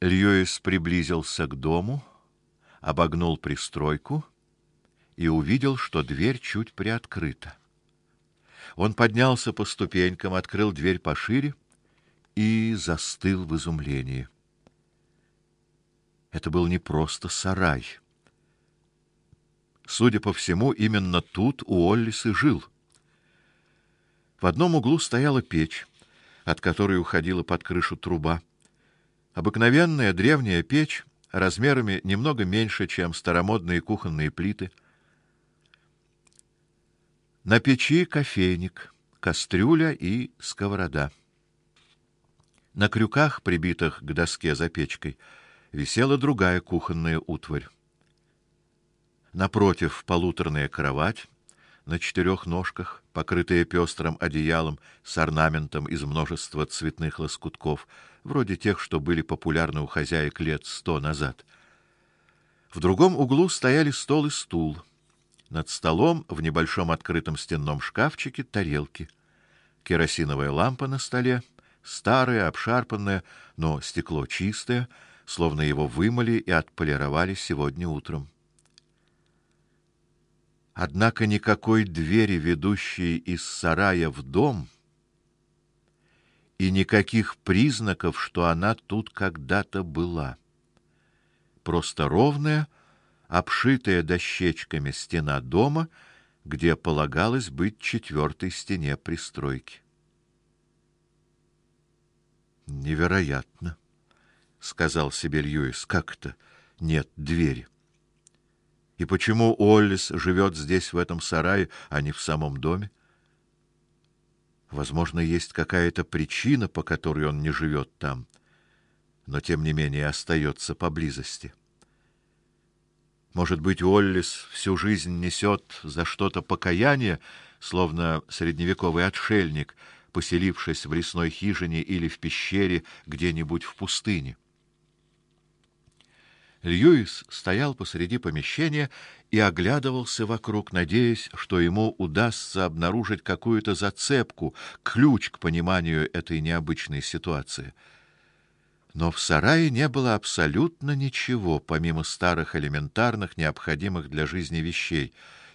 Льюис приблизился к дому, обогнул пристройку и увидел, что дверь чуть приоткрыта. Он поднялся по ступенькам, открыл дверь пошире и застыл в изумлении. Это был не просто сарай. Судя по всему, именно тут Уоллис и жил. В одном углу стояла печь, от которой уходила под крышу труба. Обыкновенная древняя печь, размерами немного меньше, чем старомодные кухонные плиты. На печи кофейник, кастрюля и сковорода. На крюках, прибитых к доске за печкой, висела другая кухонная утварь. Напротив полуторная кровать на четырех ножках, покрытая пестрым одеялом с орнаментом из множества цветных лоскутков, вроде тех, что были популярны у хозяек лет сто назад. В другом углу стояли стол и стул. Над столом в небольшом открытом стенном шкафчике тарелки. Керосиновая лампа на столе, старая, обшарпанная, но стекло чистое, словно его вымыли и отполировали сегодня утром. Однако никакой двери, ведущей из сарая в дом, и никаких признаков, что она тут когда-то была. Просто ровная, обшитая дощечками стена дома, где полагалось быть четвертой стене пристройки. Невероятно, сказал себе Льюис. Как это нет двери? И почему Оллис живет здесь в этом сарае, а не в самом доме? Возможно, есть какая-то причина, по которой он не живет там, но тем не менее остается поблизости. Может быть, Оллис всю жизнь несет за что-то покаяние, словно средневековый отшельник, поселившись в лесной хижине или в пещере где-нибудь в пустыне. Льюис стоял посреди помещения и оглядывался вокруг, надеясь, что ему удастся обнаружить какую-то зацепку, ключ к пониманию этой необычной ситуации. Но в сарае не было абсолютно ничего, помимо старых элементарных, необходимых для жизни вещей: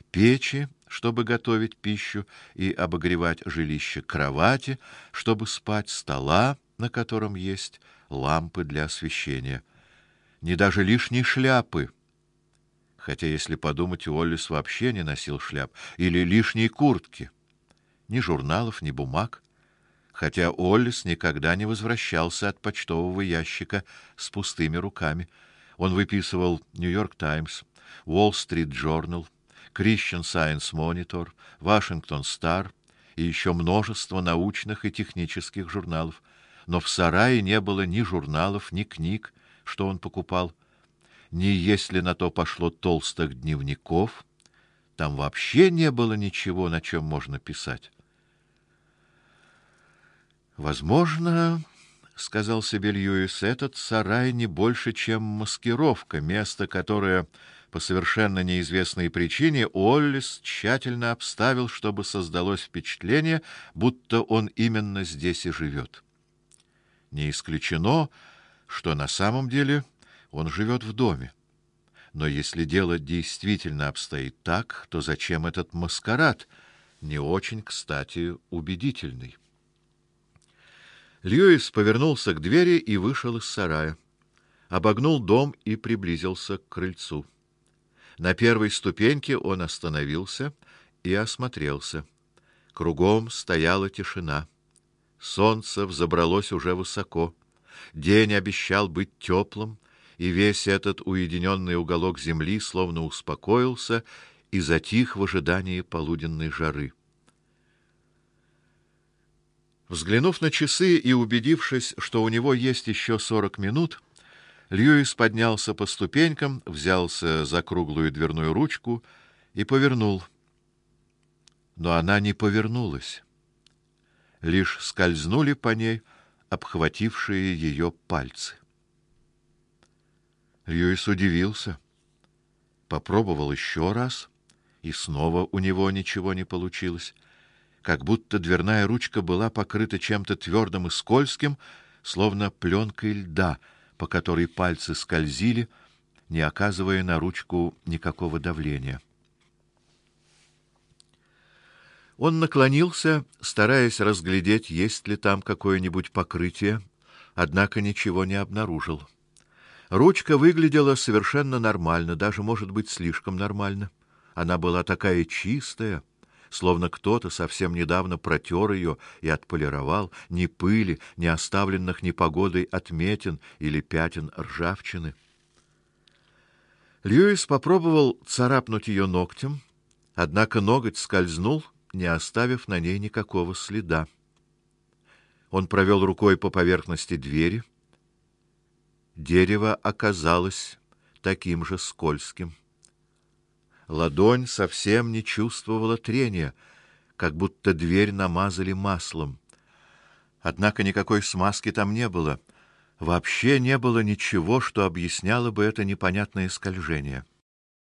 печи, чтобы готовить пищу и обогревать жилище, кровати, чтобы спать, стола, на котором есть лампы для освещения ни даже лишней шляпы. Хотя, если подумать, Уоллес вообще не носил шляп или лишней куртки. Ни журналов, ни бумаг. Хотя Уоллес никогда не возвращался от почтового ящика с пустыми руками. Он выписывал Нью-Йорк Таймс, Уолл-стрит Journal, Christian Science Monitor, Washington Star и еще множество научных и технических журналов. Но в сарае не было ни журналов, ни книг, что он покупал, ни если на то пошло толстых дневников, там вообще не было ничего, на чем можно писать. Возможно, сказал себе Льюис, этот сарай не больше, чем маскировка, место, которое по совершенно неизвестной причине Оллис тщательно обставил, чтобы создалось впечатление, будто он именно здесь и живет. Не исключено, что на самом деле он живет в доме. Но если дело действительно обстоит так, то зачем этот маскарад, не очень, кстати, убедительный? Льюис повернулся к двери и вышел из сарая. Обогнул дом и приблизился к крыльцу. На первой ступеньке он остановился и осмотрелся. Кругом стояла тишина. Солнце взобралось уже высоко. День обещал быть теплым, и весь этот уединенный уголок земли словно успокоился и затих в ожидании полуденной жары. Взглянув на часы и убедившись, что у него есть еще сорок минут, Льюис поднялся по ступенькам, взялся за круглую дверную ручку и повернул. Но она не повернулась. Лишь скользнули по ней обхватившие ее пальцы. Льюис удивился. Попробовал еще раз, и снова у него ничего не получилось. Как будто дверная ручка была покрыта чем-то твердым и скользким, словно пленкой льда, по которой пальцы скользили, не оказывая на ручку никакого давления. Он наклонился, стараясь разглядеть, есть ли там какое-нибудь покрытие, однако ничего не обнаружил. Ручка выглядела совершенно нормально, даже, может быть, слишком нормально. Она была такая чистая, словно кто-то совсем недавно протер ее и отполировал, ни пыли, ни оставленных непогодой отметин или пятен ржавчины. Льюис попробовал царапнуть ее ногтем, однако ноготь скользнул не оставив на ней никакого следа. Он провел рукой по поверхности двери. Дерево оказалось таким же скользким. Ладонь совсем не чувствовала трения, как будто дверь намазали маслом. Однако никакой смазки там не было. Вообще не было ничего, что объясняло бы это непонятное скольжение.